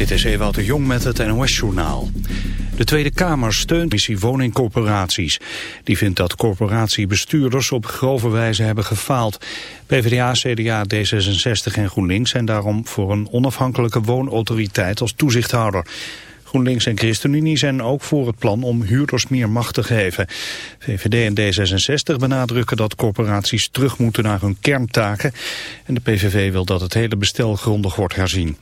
Dit is Ewout de Jong met het NOS-journaal. De Tweede Kamer steunt missie woningcorporaties. Die vindt dat corporatiebestuurders op grove wijze hebben gefaald. PvdA, CDA, D66 en GroenLinks zijn daarom voor een onafhankelijke woonautoriteit als toezichthouder. GroenLinks en ChristenUnie zijn ook voor het plan om huurders meer macht te geven. VVD en D66 benadrukken dat corporaties terug moeten naar hun kerntaken. En de PVV wil dat het hele bestel grondig wordt herzien.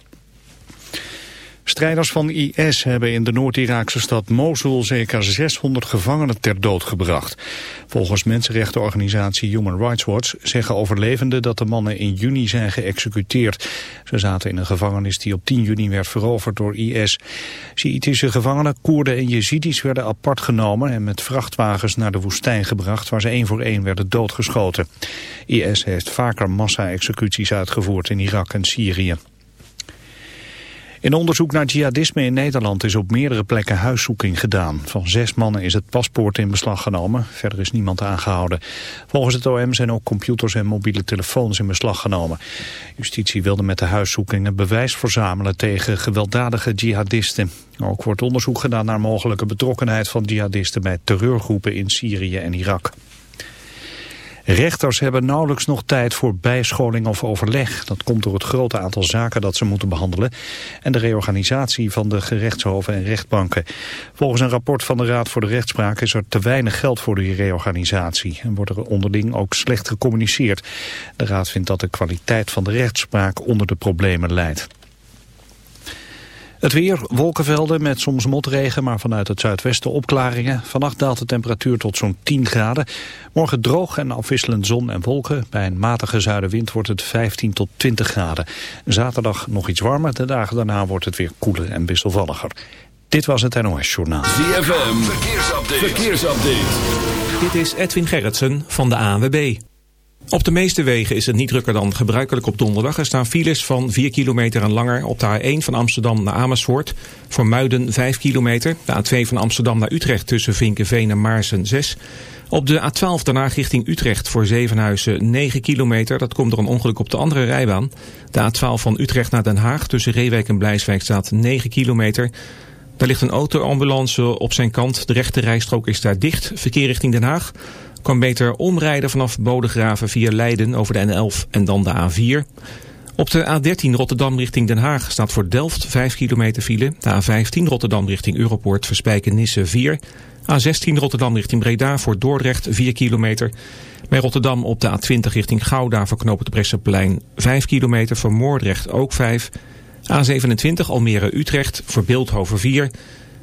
Strijders van IS hebben in de Noord-Iraakse stad Mosul zeker 600 gevangenen ter dood gebracht. Volgens mensenrechtenorganisatie Human Rights Watch zeggen overlevenden dat de mannen in juni zijn geëxecuteerd. Ze zaten in een gevangenis die op 10 juni werd veroverd door IS. Sjiitische gevangenen, Koerden en Jezidis werden apart genomen en met vrachtwagens naar de woestijn gebracht waar ze één voor één werden doodgeschoten. IS heeft vaker massa-executies uitgevoerd in Irak en Syrië. In onderzoek naar jihadisme in Nederland is op meerdere plekken huiszoeking gedaan. Van zes mannen is het paspoort in beslag genomen. Verder is niemand aangehouden. Volgens het OM zijn ook computers en mobiele telefoons in beslag genomen. Justitie wilde met de huiszoekingen bewijs verzamelen tegen gewelddadige jihadisten. Ook wordt onderzoek gedaan naar mogelijke betrokkenheid van jihadisten bij terreurgroepen in Syrië en Irak. Rechters hebben nauwelijks nog tijd voor bijscholing of overleg. Dat komt door het grote aantal zaken dat ze moeten behandelen... en de reorganisatie van de gerechtshoven en rechtbanken. Volgens een rapport van de Raad voor de Rechtspraak... is er te weinig geld voor die reorganisatie... en wordt er onderling ook slecht gecommuniceerd. De Raad vindt dat de kwaliteit van de rechtspraak onder de problemen leidt. Het weer, wolkenvelden met soms motregen, maar vanuit het zuidwesten opklaringen. Vannacht daalt de temperatuur tot zo'n 10 graden. Morgen droog en afwisselend zon en wolken. Bij een matige zuidenwind wordt het 15 tot 20 graden. Zaterdag nog iets warmer, de dagen daarna wordt het weer koeler en wisselvalliger. Dit was het NOS Journaal. ZFM, verkeersupdate. verkeersupdate. Dit is Edwin Gerritsen van de ANWB. Op de meeste wegen is het niet drukker dan gebruikelijk op donderdag. Er staan files van 4 kilometer en langer op de A1 van Amsterdam naar Amersfoort. Voor Muiden 5 kilometer. De A2 van Amsterdam naar Utrecht tussen Vinkenveen en Maarsen 6. Op de A12 daarna richting Utrecht voor Zevenhuizen 9 kilometer. Dat komt door een ongeluk op de andere rijbaan. De A12 van Utrecht naar Den Haag tussen Reewijk en Blijswijk staat 9 kilometer. Daar ligt een autoambulance op zijn kant. De rechte rijstrook is daar dicht. Verkeer richting Den Haag kan beter omrijden vanaf Bodegraven via Leiden over de N11 en dan de A4. Op de A13 Rotterdam richting Den Haag staat voor Delft 5 kilometer file. De A15 Rotterdam richting Europoort Verspijken-Nisse 4. A16 Rotterdam richting Breda voor Dordrecht 4 kilometer. Bij Rotterdam op de A20 richting Gouda voor knopen de Bresseplein 5 kilometer. Voor Moordrecht ook 5. A27 Almere-Utrecht voor Beeldhoven 4.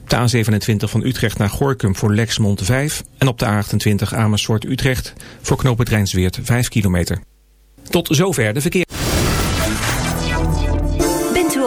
De A27 van Utrecht naar Gorkum voor Lexmond 5. En op de A28 Amersfoort-Utrecht voor knooppunt Rijnsweert 5 kilometer. Tot zover de verkeer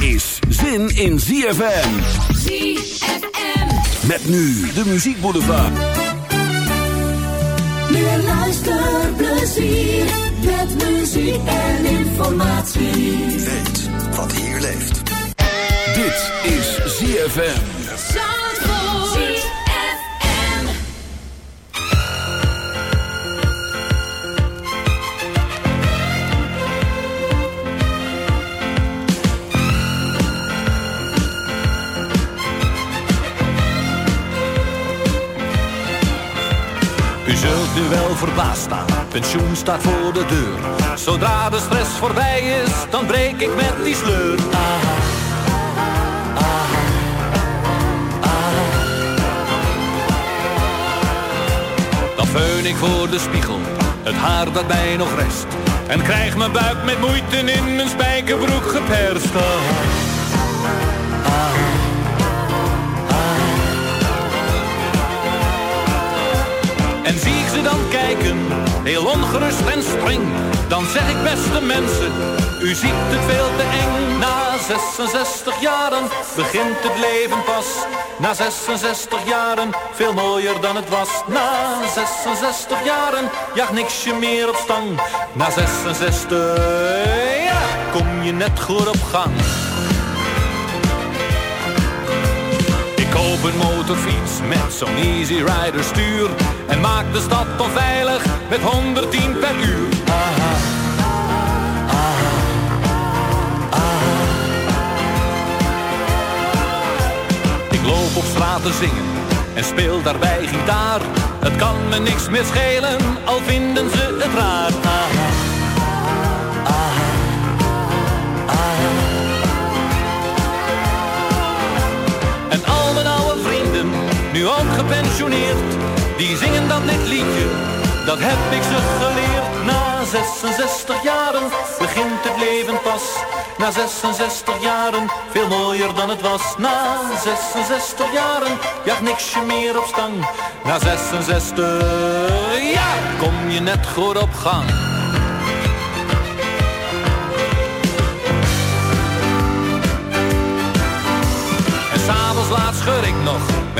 is zin in ZFM. ZFM. Met nu de muziekboulevard. Meer luisterplezier met muziek en informatie. Weet wat hier leeft. Dit is ZFM. U zult nu wel verbaasd staan, pensioen staat voor de deur. Zodra de stress voorbij is, dan breek ik met die sleur. Aha, aha, aha. Dan feun ik voor de spiegel, het haar dat mij nog rest. En krijg mijn buik met moeite in mijn spijkerbroek geperst. Dan kijken, heel ongerust en streng. Dan zeg ik beste mensen, u ziet het veel te eng. Na 66 jaren begint het leven pas. Na 66 jaren, veel mooier dan het was. Na 66 jaren, jaagt niksje meer op stang. Na 66, ja, kom je net goed op gang. Koop een motorfiets met zo'n Easy Rider stuur. En maak de stad onveilig met 110 per uur. Aha. Ik loop op straat te zingen en speel daarbij gitaar. Het kan me niks meer schelen, al vinden ze het raar ook gepensioneerd, die zingen dat dit liedje, dat heb ik ze geleerd. Na 66 jaren begint het leven pas. Na 66 jaren, veel mooier dan het was. Na 66 jaren, jaagt niksje meer op stang. Na 66, ja, kom je net goed op gang.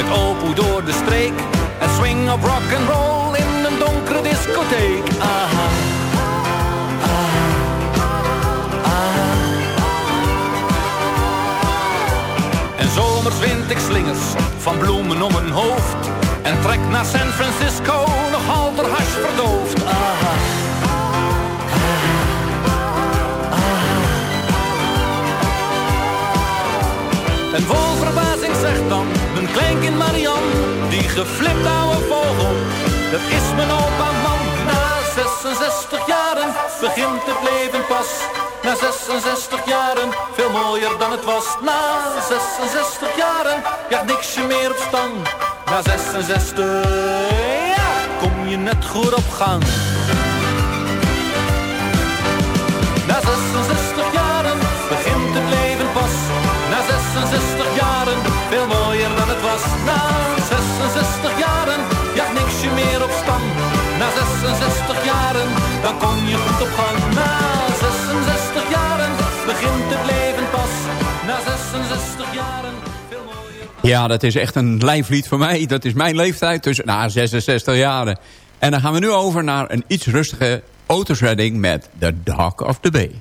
Met door de streek. En swing op rock and roll in een donkere discotheek. Aha. aha, aha. En zomers wind ik slingers van bloemen om mijn hoofd. En trek naar San Francisco, nog halter hash verdoofd. Aha. En vol verbazing zegt dan mijn kleinkind Marian, die geflipt oude vogel, dat is mijn opa man. Na 66 jaren begint het leven pas. Na 66 jaren, veel mooier dan het was. Na 66 jaren, ja niksje meer op stang. Na 66, ja, kom je net goed op gang. Na 66 jaren, ja niksje meer op stand. Na 66 jaren, dan kom je goed op gang. Na 66 jaren, begint het leven pas. Na 66 jaren, veel mooier. Ja, dat is echt een lijflied voor mij. Dat is mijn leeftijd, dus na 66 jaren. En dan gaan we nu over naar een iets rustige Otis Redding met The Dark of the Bay.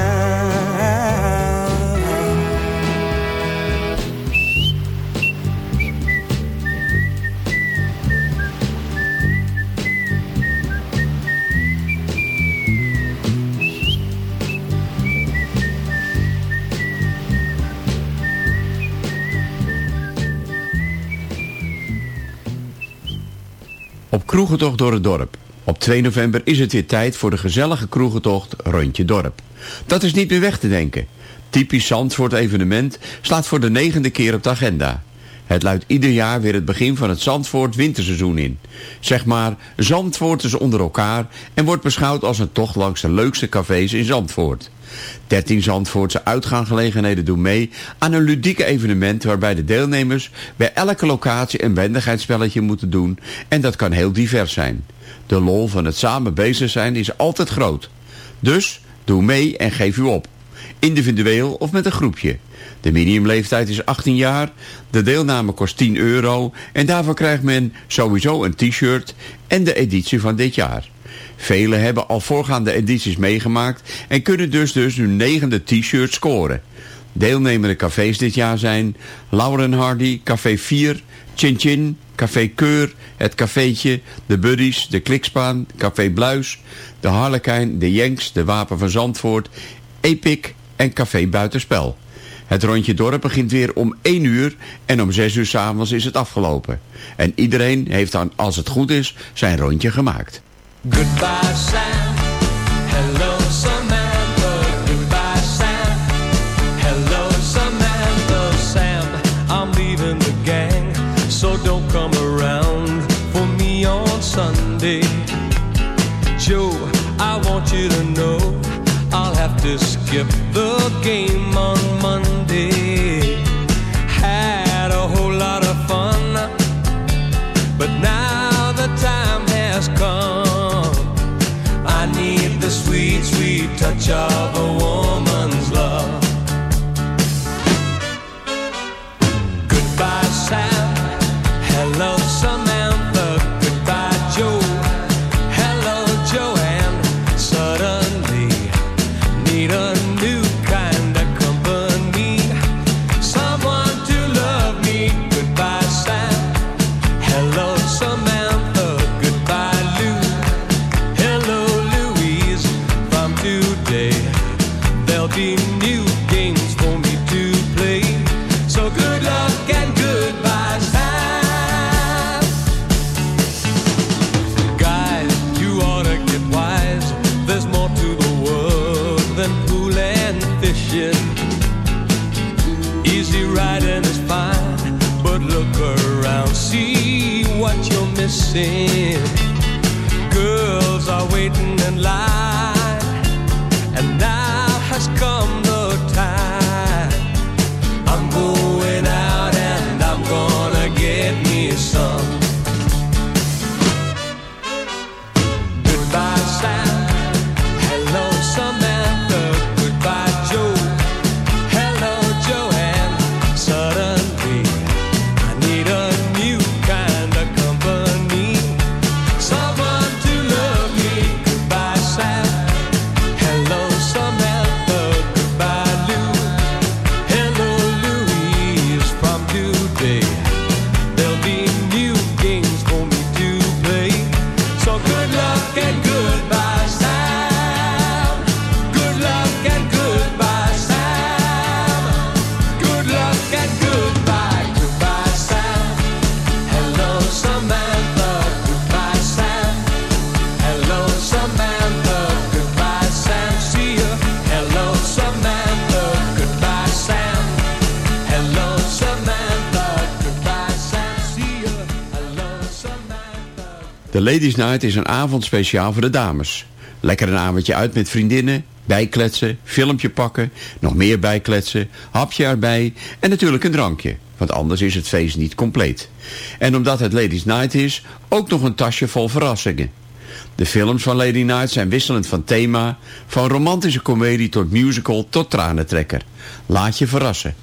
Kroegentocht door het dorp. Op 2 november is het weer tijd voor de gezellige kroegentocht Rondje Dorp. Dat is niet meer weg te denken. Typisch Zandvoort evenement slaat voor de negende keer op de agenda. Het luidt ieder jaar weer het begin van het Zandvoort winterseizoen in. Zeg maar, Zandvoort is onder elkaar en wordt beschouwd als een tocht langs de leukste cafés in Zandvoort. 13 Zandvoortse uitgaansgelegenheden doen mee aan een ludieke evenement waarbij de deelnemers bij elke locatie een wendigheidsspelletje moeten doen en dat kan heel divers zijn. De lol van het samen bezig zijn is altijd groot. Dus doe mee en geef u op. Individueel of met een groepje. De minimumleeftijd is 18 jaar, de deelname kost 10 euro en daarvoor krijgt men sowieso een t-shirt en de editie van dit jaar. Velen hebben al voorgaande edities meegemaakt en kunnen dus dus hun negende t-shirt scoren. Deelnemende cafés dit jaar zijn Lauren Hardy, Café 4, Chin Chin, Café Keur, Het Cafeetje, De Buddies, De Klikspaan, Café Bluis, De Harlekijn, De Jenks, De Wapen van Zandvoort, Epic en Café Buitenspel. Het rondje dorp begint weer om 1 uur en om 6 uur s'avonds is het afgelopen. En iedereen heeft dan, als het goed is, zijn rondje gemaakt. Goodbye, Sam. Hello, Samantha. Goodbye, Sam. Hello, Samantha. Sam, I'm leaving the gang, so don't come around for me on Sunday. Joe, I want you to know I'll have to skip the game on sweet, sweet touch of a woman's Ladies Night is een avond speciaal voor de dames. Lekker een avondje uit met vriendinnen, bijkletsen, filmpje pakken, nog meer bijkletsen, hapje erbij en natuurlijk een drankje. Want anders is het feest niet compleet. En omdat het Ladies Night is, ook nog een tasje vol verrassingen. De films van Lady Night zijn wisselend van thema, van romantische komedie tot musical tot tranentrekker. Laat je verrassen.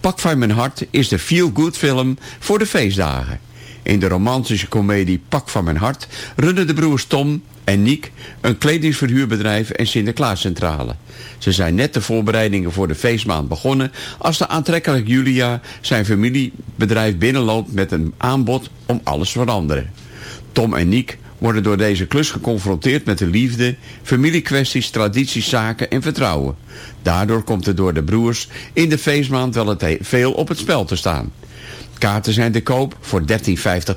Pak van mijn hart is de feel-good film voor de feestdagen. In de romantische komedie Pak van mijn hart runnen de broers Tom en Niek een kledingsverhuurbedrijf en Sinterklaascentrale. Ze zijn net de voorbereidingen voor de feestmaand begonnen als de aantrekkelijk Julia zijn familiebedrijf binnenloopt met een aanbod om alles te veranderen. Tom en Niek worden door deze klus geconfronteerd met de liefde, familiekwesties, tradities, zaken en vertrouwen. Daardoor komt er door de broers in de feestmaand wel het veel op het spel te staan. Kaarten zijn te koop voor 13,50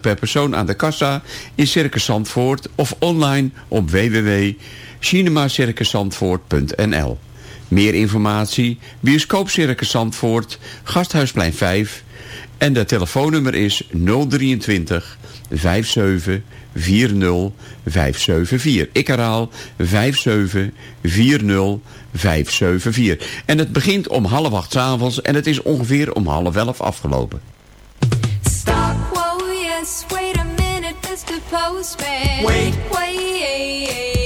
per persoon aan de kassa in Circus Zandvoort of online op www.cinemacircuszandvoort.nl. Meer informatie, bioscoop Circus Zandvoort, Gasthuisplein 5 en de telefoonnummer is 023 57 40 574. Ik herhaal 57 40 574. En het begint om half acht 's avonds en het is ongeveer om half elf afgelopen. Wait, wait, wait.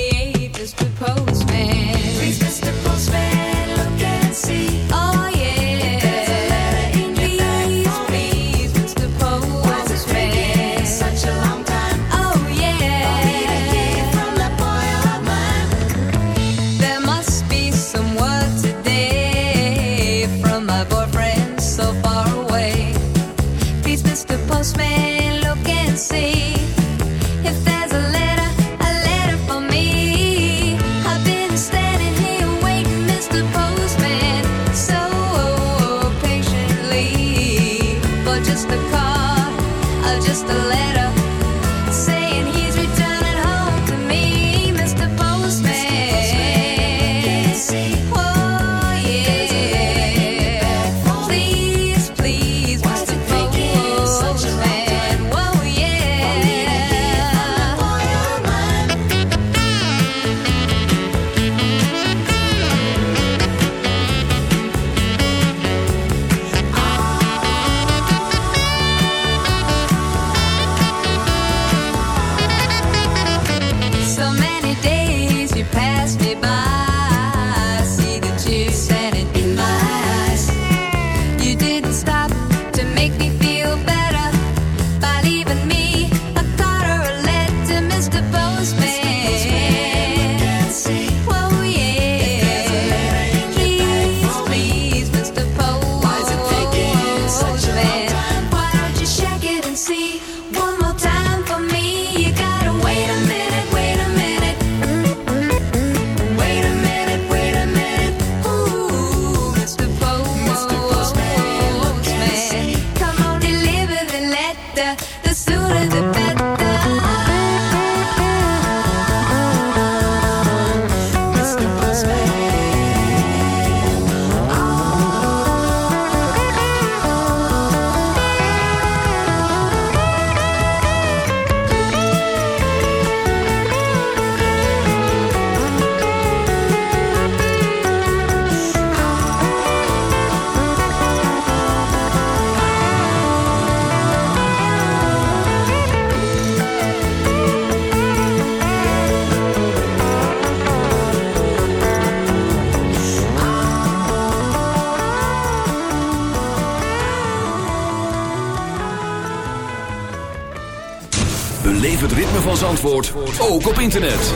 Ook op internet.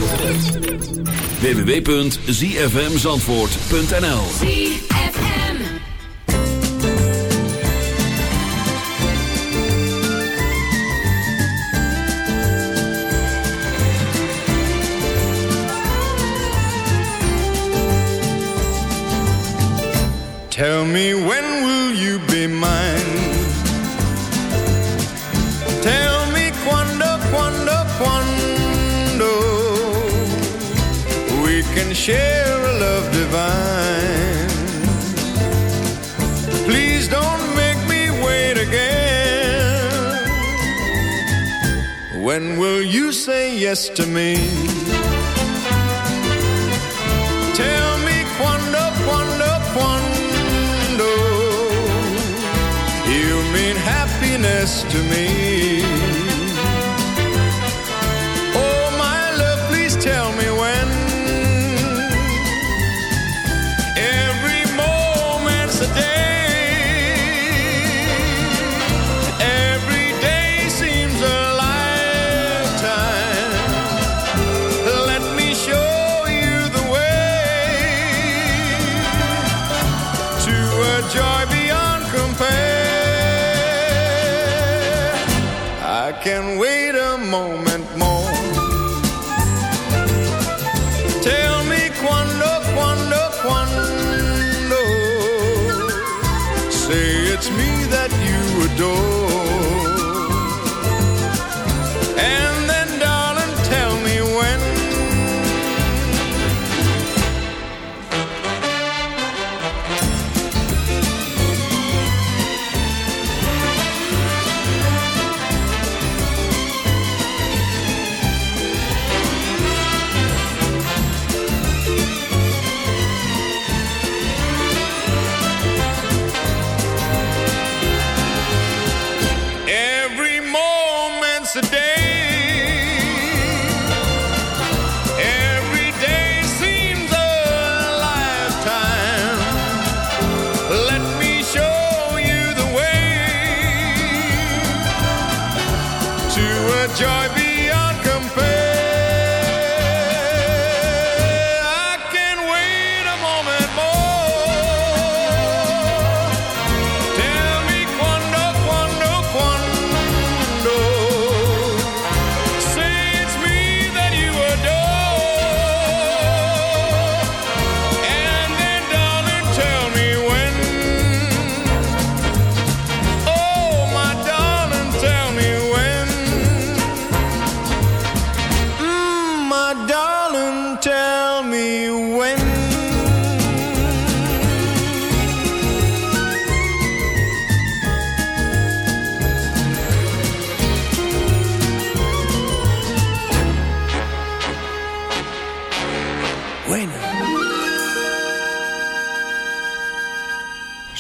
www.zfmzandvoort.nl ZFM. Tell me when will you be mine? Share a love divine. Please don't make me wait again. When will you say yes to me? Tell me quando, quando, quando You mean happiness to me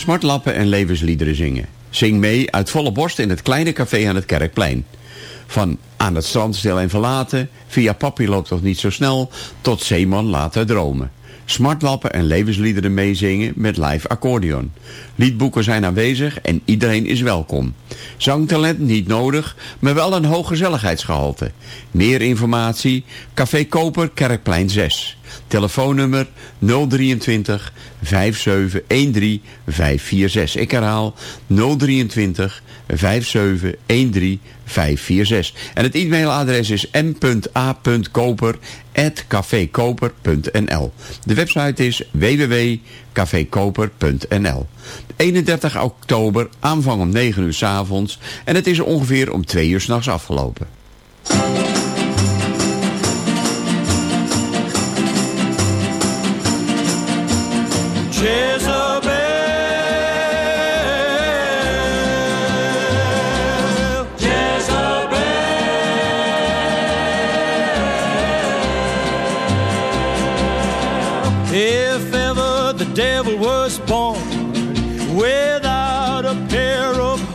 Smartlappen en levensliederen zingen. Zing mee uit volle borst in het kleine café aan het Kerkplein. Van aan het strand stil en verlaten, via papi loopt toch niet zo snel, tot zeeman laten dromen. Smartlappen en levensliederen meezingen met live accordeon. Liedboeken zijn aanwezig en iedereen is welkom. Zangtalent niet nodig, maar wel een hoog gezelligheidsgehalte. Meer informatie, Café Koper, Kerkplein 6. Telefoonnummer 023 5713 546. Ik herhaal 023 5713 546. En het e-mailadres is m.a.koper.cafekoper.nl De website is www.cafekoper.nl 31 oktober, aanvang om 9 uur s avonds. En het is ongeveer om 2 uur s'nachts afgelopen.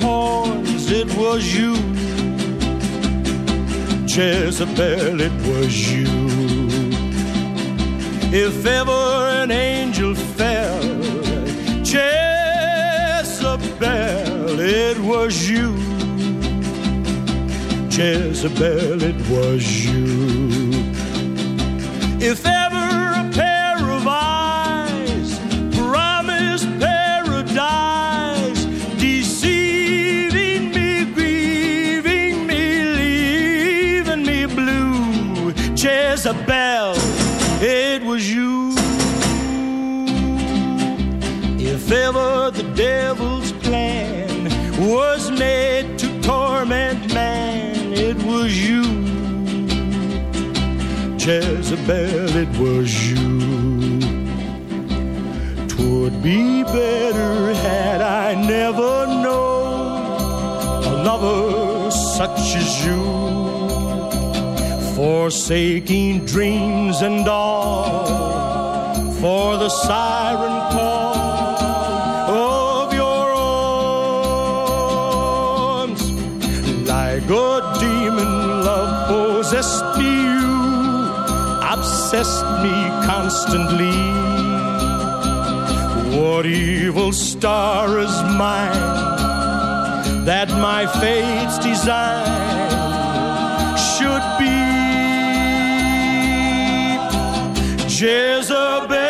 Horns, it was you. Jezebel, it was you. If ever was you. Jezebel, it was you. If ever Isabel, it was you. Twould be better had I never known a lover such as you, forsaking dreams and all for the siren obsessed me constantly. What evil star is mine that my fate's design should be? Jezebel.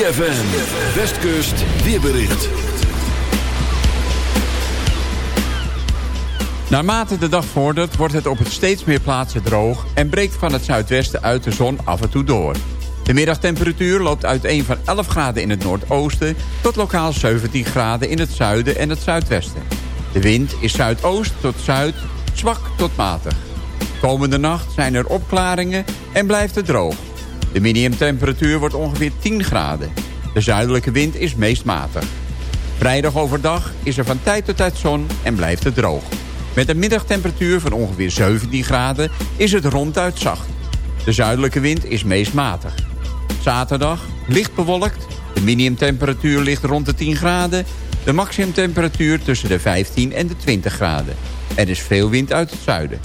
ZFM. Westkust weerbericht. Naarmate de dag vordert wordt het op het steeds meer plaatsen droog... en breekt van het zuidwesten uit de zon af en toe door. De middagtemperatuur loopt uiteen van 11 graden in het noordoosten... tot lokaal 17 graden in het zuiden en het zuidwesten. De wind is zuidoost tot zuid, zwak tot matig. Komende nacht zijn er opklaringen en blijft het droog. De minimumtemperatuur wordt ongeveer 10 graden. De zuidelijke wind is meest matig. Vrijdag overdag is er van tijd tot tijd zon en blijft het droog. Met een middagtemperatuur van ongeveer 17 graden is het ronduit zacht. De zuidelijke wind is meest matig. Zaterdag licht bewolkt. De minimumtemperatuur ligt rond de 10 graden. De maximumtemperatuur tussen de 15 en de 20 graden. Er is veel wind uit het zuiden.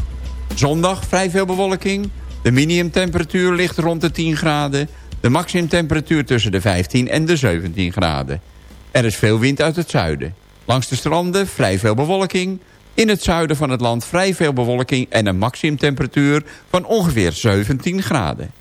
Zondag vrij veel bewolking. De minimumtemperatuur ligt rond de 10 graden. De maximumtemperatuur tussen de 15 en de 17 graden. Er is veel wind uit het zuiden. Langs de stranden vrij veel bewolking. In het zuiden van het land vrij veel bewolking... en een maximumtemperatuur van ongeveer 17 graden.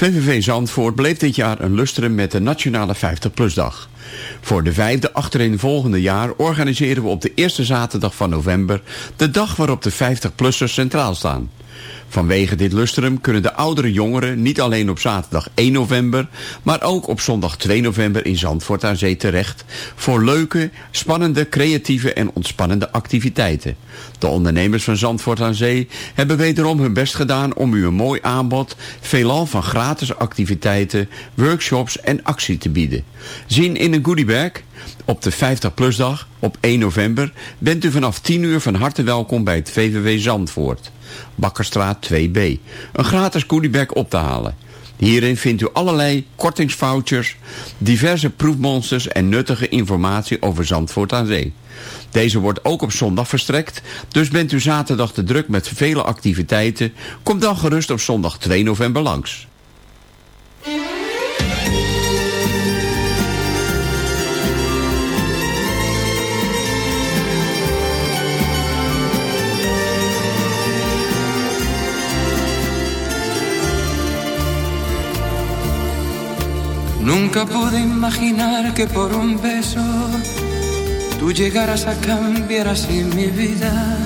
VVV Zandvoort bleef dit jaar een lustrum met de Nationale 50PLUS-dag. Voor de vijfde achtereenvolgende jaar organiseren we op de eerste zaterdag van november... de dag waarop de 50-plussers centraal staan. Vanwege dit lustrum kunnen de oudere jongeren niet alleen op zaterdag 1 november, maar ook op zondag 2 november in Zandvoort aan Zee terecht voor leuke, spannende, creatieve en ontspannende activiteiten. De ondernemers van Zandvoort aan Zee hebben wederom hun best gedaan om u een mooi aanbod, veelal van gratis activiteiten, workshops en actie te bieden. Zien in een goodiebag? Op de 50PLUS-dag op 1 november bent u vanaf 10 uur van harte welkom bij het VVW Zandvoort. Bakkerstraat 2B. Een gratis goodiebag op te halen. Hierin vindt u allerlei kortingsvouchers, diverse proefmonsters en nuttige informatie over Zandvoort aan Zee. Deze wordt ook op zondag verstrekt, dus bent u zaterdag te druk met vele activiteiten, kom dan gerust op zondag 2 november langs. Nunca pude imaginar que por un beso tú llegaras a cambiar así mi vida.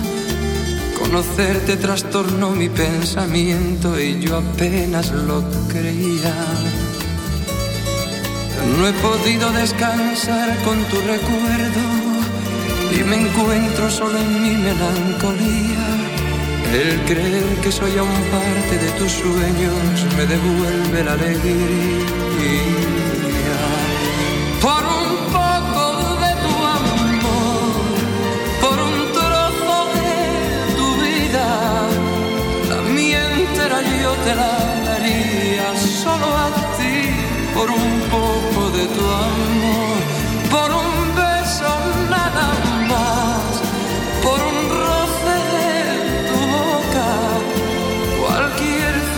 Conocerte trastornó mi pensamiento y yo apenas lo creía. No he podido descansar con tu recuerdo y me encuentro solo en mi melancolía. El creer que soy aún parte de tus sueños me devuelve la alegría. Por un poco de tu amor, por un trozo de tu vida, la mía entera yo te la daría solo a ti. Por un poco de tu amor, por un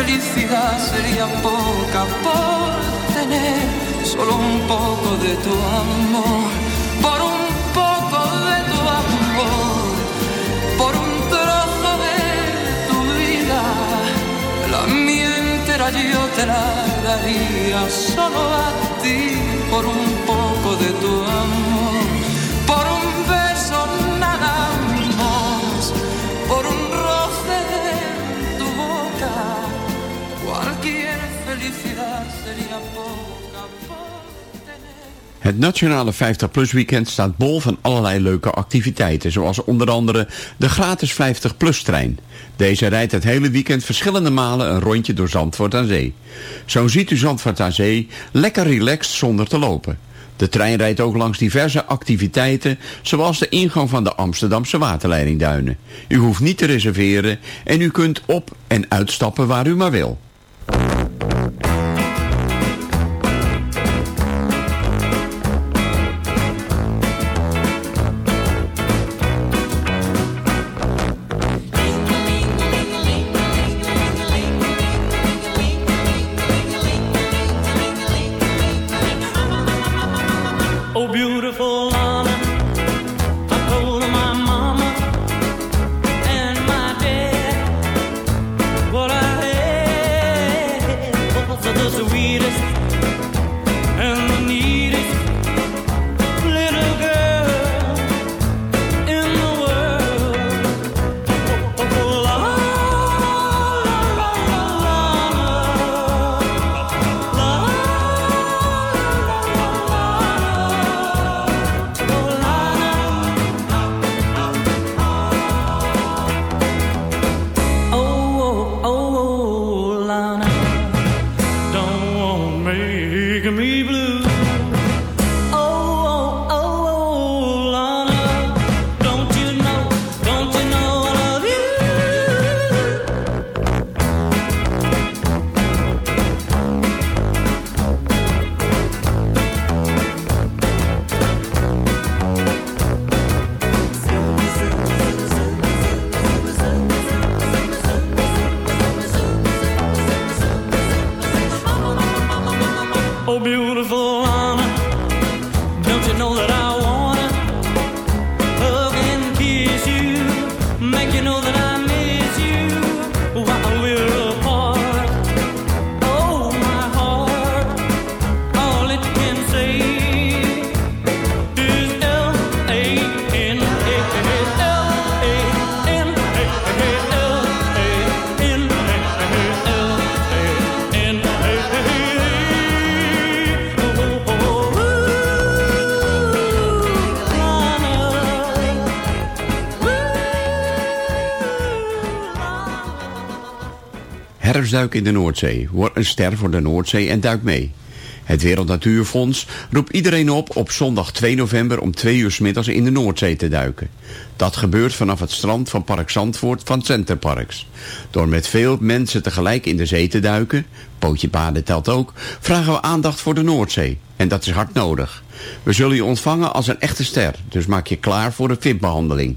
felicidad sería poca por tener solo un poco de tu amor, por un poco de tu amor, por un trozo de tu vida. La mía entera yo te la daría solo a ti por un poco de tu amor, Het Nationale 50PLUS Weekend staat bol van allerlei leuke activiteiten, zoals onder andere de gratis 50PLUS trein. Deze rijdt het hele weekend verschillende malen een rondje door Zandvoort aan Zee. Zo ziet u Zandvoort aan Zee lekker relaxed zonder te lopen. De trein rijdt ook langs diverse activiteiten, zoals de ingang van de Amsterdamse waterleidingduinen. U hoeft niet te reserveren en u kunt op- en uitstappen waar u maar wil. Herfstduik in de Noordzee. Word een ster voor de Noordzee en duik mee. Het Wereld Natuurfonds roept iedereen op op zondag 2 november om 2 uur middags in de Noordzee te duiken. Dat gebeurt vanaf het strand van Park Zandvoort van Centerparks. Door met veel mensen tegelijk in de zee te duiken, pootje baden telt ook, vragen we aandacht voor de Noordzee. En dat is hard nodig. We zullen je ontvangen als een echte ster, dus maak je klaar voor de VIP-behandeling.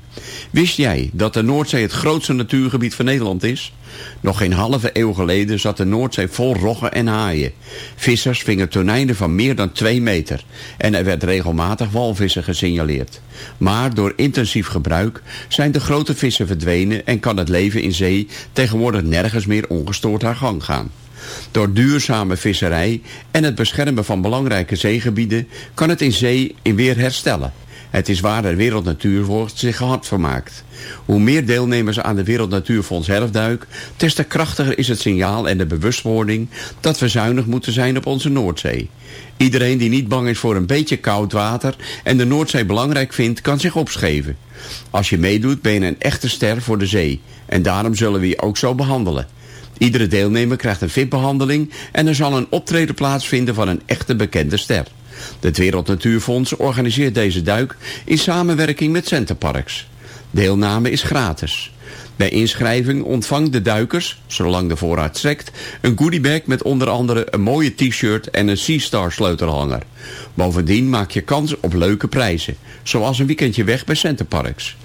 Wist jij dat de Noordzee het grootste natuurgebied van Nederland is? Nog geen halve eeuw geleden zat de Noordzee vol roggen en haaien. Vissers vingen tonijnen van meer dan 2 meter. En er werd regelmatig walvissen gesignaleerd. Maar door intensief gebruik zijn de grote vissen verdwenen... en kan het leven in zee tegenwoordig nergens meer ongestoord haar gang gaan. Door duurzame visserij en het beschermen van belangrijke zeegebieden... kan het in zee in weer herstellen. Het is waar de Wereld Natuurfonds zich hard vermaakt. Hoe meer deelnemers aan de Wereld Natuurfonds herfduik... des te krachtiger is het signaal en de bewustwording... dat we zuinig moeten zijn op onze Noordzee. Iedereen die niet bang is voor een beetje koud water... en de Noordzee belangrijk vindt, kan zich opscheven. Als je meedoet ben je een echte ster voor de zee. En daarom zullen we je ook zo behandelen. Iedere deelnemer krijgt een VIP-behandeling... en er zal een optreden plaatsvinden van een echte bekende ster. Het Wereld Natuurfonds organiseert deze duik in samenwerking met Centerparks. Deelname is gratis. Bij inschrijving ontvangt de duikers, zolang de voorraad strekt, een goodiebag met onder andere een mooie t-shirt en een Seastar sleutelhanger. Bovendien maak je kans op leuke prijzen, zoals een weekendje weg bij Centerparks.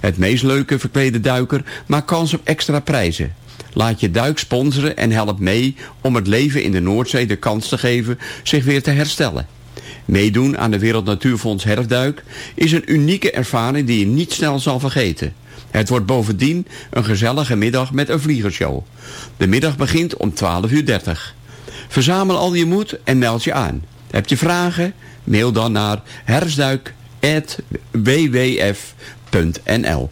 Het meest leuke verklede duiker maakt kans op extra prijzen. Laat je duik sponsoren en help mee om het leven in de Noordzee de kans te geven zich weer te herstellen. Meedoen aan de Wereld Natuurfonds Herfduik is een unieke ervaring die je niet snel zal vergeten. Het wordt bovendien een gezellige middag met een vliegershow. De middag begint om 12.30 uur. Verzamel al je moed en meld je aan. Heb je vragen? Mail dan naar herfstduik.wwf.nl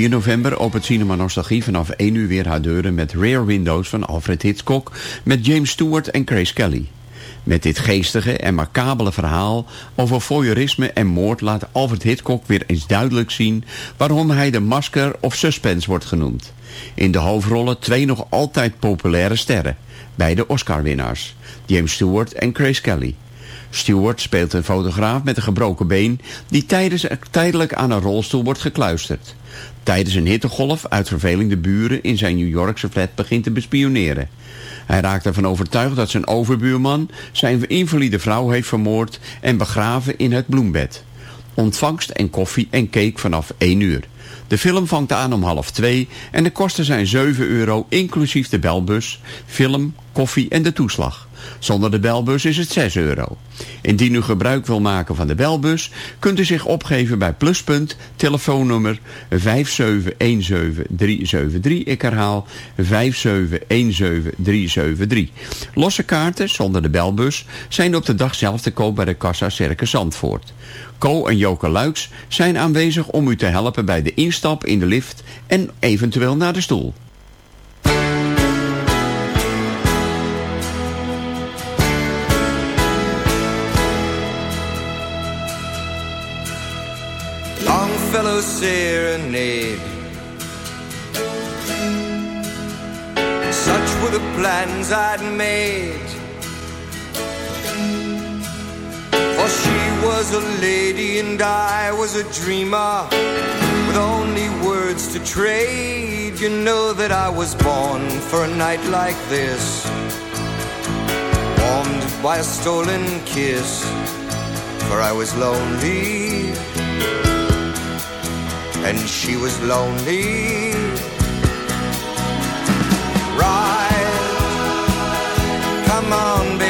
4 november opent Cinema Nostalgie vanaf 1 uur weer haar deuren met Rare Windows van Alfred Hitchcock met James Stewart en Grace Kelly. Met dit geestige en markabele verhaal over voyeurisme en moord laat Alfred Hitchcock weer eens duidelijk zien waarom hij de masker of suspense wordt genoemd. In de hoofdrollen twee nog altijd populaire sterren, beide Oscar-winnaars, James Stewart en Grace Kelly. Stewart speelt een fotograaf met een gebroken been die tijdens, tijdelijk aan een rolstoel wordt gekluisterd. Tijdens een hittegolf uit verveling de buren in zijn New Yorkse flat begint te bespioneren. Hij raakt ervan overtuigd dat zijn overbuurman zijn invalide vrouw heeft vermoord en begraven in het bloembed. Ontvangst en koffie en cake vanaf 1 uur. De film vangt aan om half 2 en de kosten zijn 7 euro inclusief de belbus, film, koffie en de toeslag. Zonder de belbus is het 6 euro. Indien u gebruik wil maken van de belbus, kunt u zich opgeven bij Pluspunt, telefoonnummer 5717373. Ik herhaal 5717373. Losse kaarten, zonder de belbus, zijn op de dag zelf te koop bij de Kassa Circus Zandvoort. Co en Joke Luiks zijn aanwezig om u te helpen bij de instap in de lift en eventueel naar de stoel. Longfellow serenade. Such were the plans I'd made. For she was a lady and I was a dreamer with only words to trade. You know that I was born for a night like this, warmed by a stolen kiss. For I was lonely and she was lonely. Ride, come on, baby,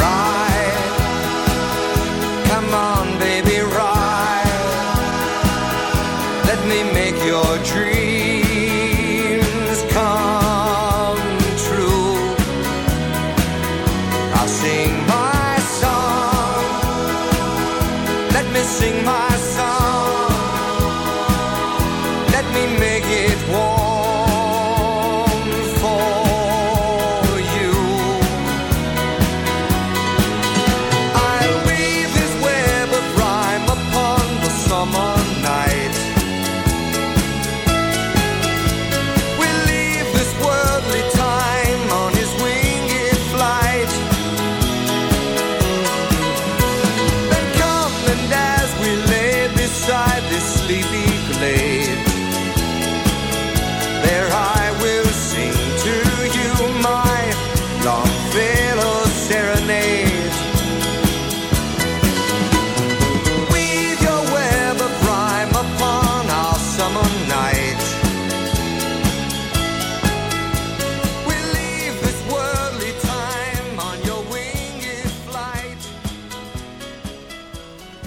right.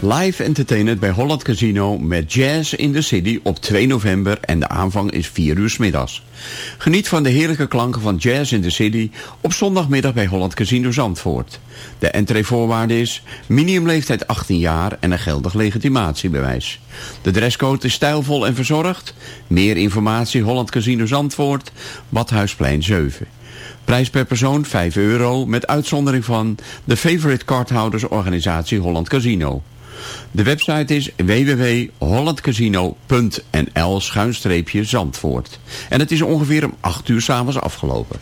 Live entertainment bij Holland Casino met Jazz in the City op 2 november en de aanvang is 4 uur middags. Geniet van de heerlijke klanken van Jazz in the City op zondagmiddag bij Holland Casino Zandvoort. De entreevoorwaarde is minimumleeftijd 18 jaar en een geldig legitimatiebewijs. De dresscode is stijlvol en verzorgd. Meer informatie Holland Casino Zandvoort, Badhuisplein 7. Prijs per persoon 5 euro met uitzondering van de favorite cardhouders organisatie Holland Casino. De website is www.hollandcasino.nl schuinstreepje Zandvoort. En het is ongeveer om 8 uur s'avonds afgelopen.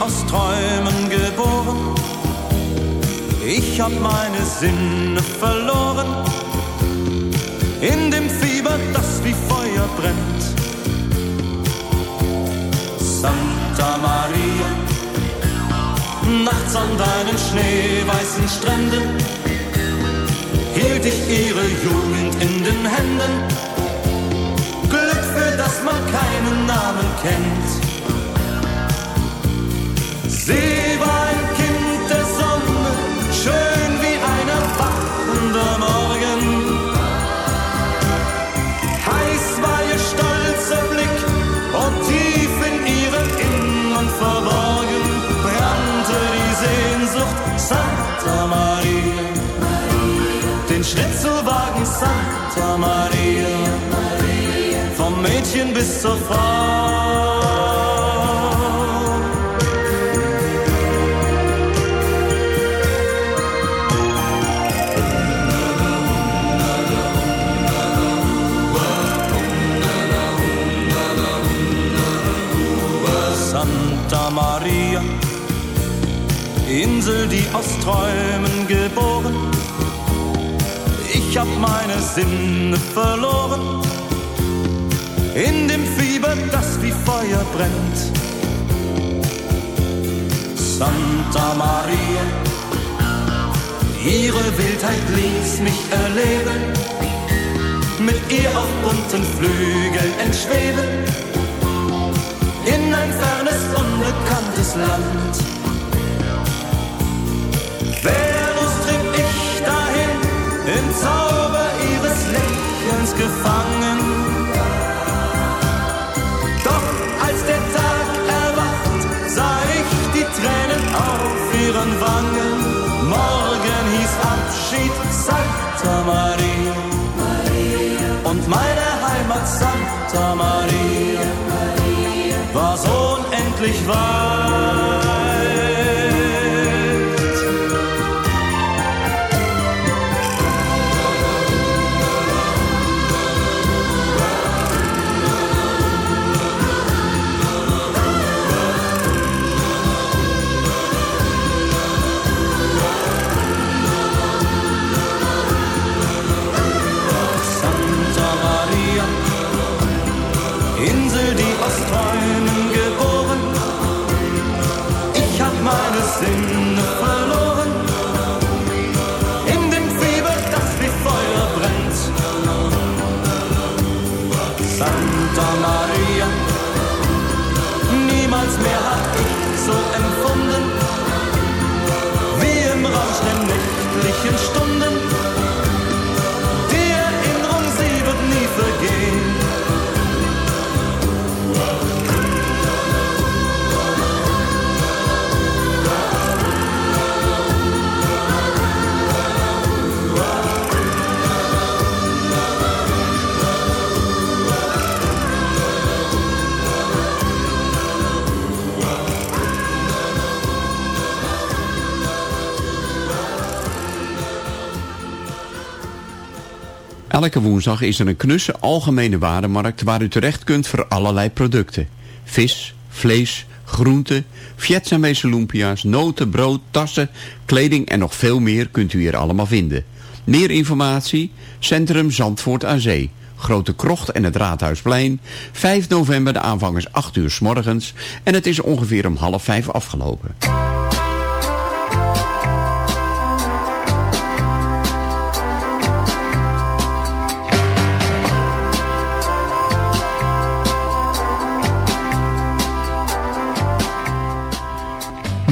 Aus Träumen geboren. Ich hab meine Sinne verloren in dem Fieber, das wie Feuer brennt. Santa Maria, nachts an deinen schneeweißen Stränden hielt ich ihre Jugend in den Händen. Glück, für das man keinen Namen kennt. Sie war ein Kind der Sonne, schön wie ein erwachender Morgen. Heiß war ihr stolzer Blick und tief in ihrem Innern verborgen brannte die Sehnsucht Santa Maria. Den Schnitzelwagen Santa Maria vom Mädchen bis zur Frau. Insel, die aus Träumen geboren. Ich hab meine Sinne verloren in dem Fieber, das wie Feuer brennt. Santa Maria, ihre Wildheit ließ mich erleben, mit ihr auf bunten Flügeln entschweben, in ein fernes, unbekanntes Land. Venus trieb ich dahin, im Zauber ihres Lächelns gefangen. Doch als der Tag erwacht, sah ich die Tränen auf ihren Wangen. Morgen hieß Abschied Santa Maria. Und meine Heimat Santa Maria war so unendlich weit. Elke woensdag is er een knusse algemene warenmarkt waar u terecht kunt voor allerlei producten. Vis, vlees, groenten, Vietnamese lumpia's, noten, brood, tassen, kleding en nog veel meer kunt u hier allemaal vinden. Meer informatie? Centrum Zandvoort aan Zee. Grote Krocht en het Raadhuisplein. 5 november de aanvang is 8 uur s morgens en het is ongeveer om half vijf afgelopen.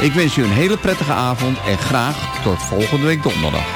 Ik wens u een hele prettige avond en graag tot volgende week donderdag.